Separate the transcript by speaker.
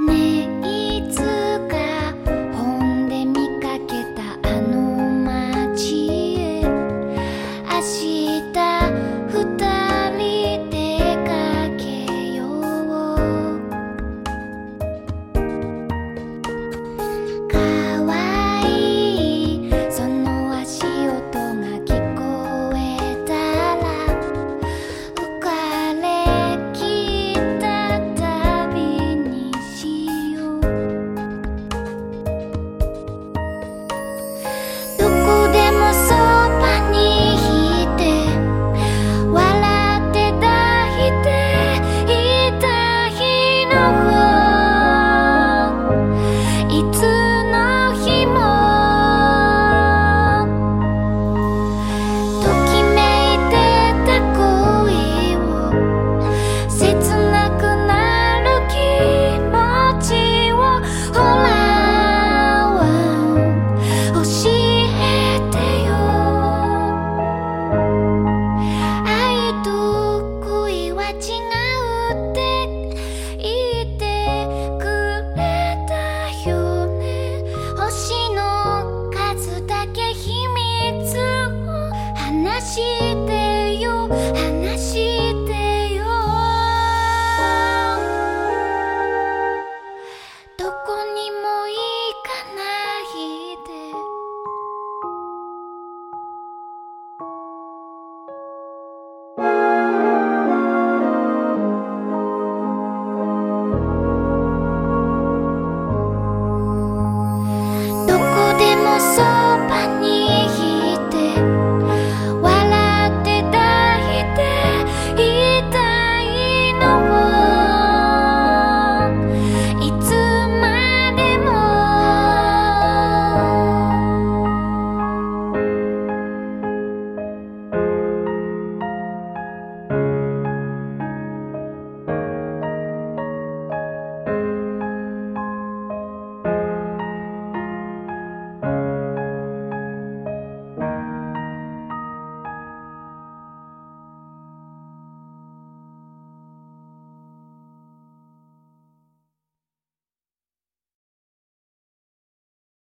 Speaker 1: 明日してよ。